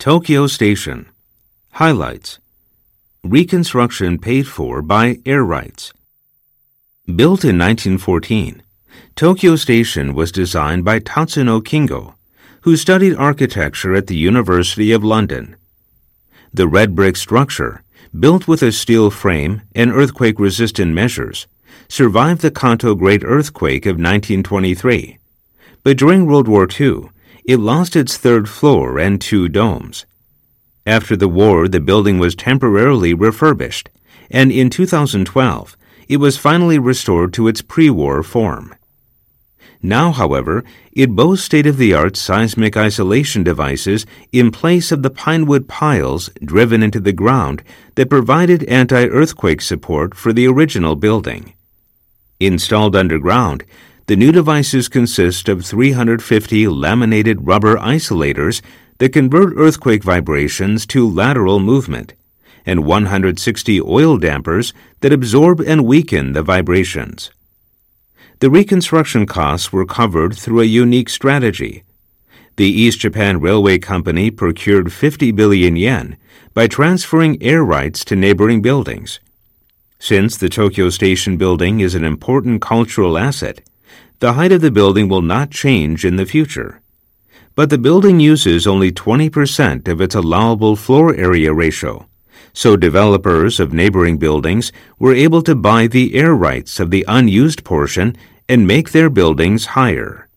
Tokyo Station. Highlights. Reconstruction paid for by air rights. Built in 1914, Tokyo Station was designed by Tatsuno Kingo, who studied architecture at the University of London. The red brick structure, built with a steel frame and earthquake resistant measures, survived the Kanto Great Earthquake of 1923. But during World War II, it lost its third floor and two domes. After the war, the building was temporarily refurbished, and in 2012, it was finally restored to its pre war form. Now, however, it boasts state of the art seismic isolation devices in place of the pinewood piles driven into the ground that provided anti earthquake support for the original building. Installed underground, the new devices consist of 350 laminated rubber isolators that convert earthquake vibrations to lateral movement, and 160 oil dampers that absorb and weaken the vibrations. The reconstruction costs were covered through a unique strategy. The East Japan Railway Company procured 50 billion yen by transferring air rights to neighboring buildings. Since the Tokyo Station building is an important cultural asset, the height of the building will not change in the future. But the building uses only 20% of its allowable floor area ratio, so developers of neighboring buildings were able to buy the air rights of the unused portion and make their buildings higher.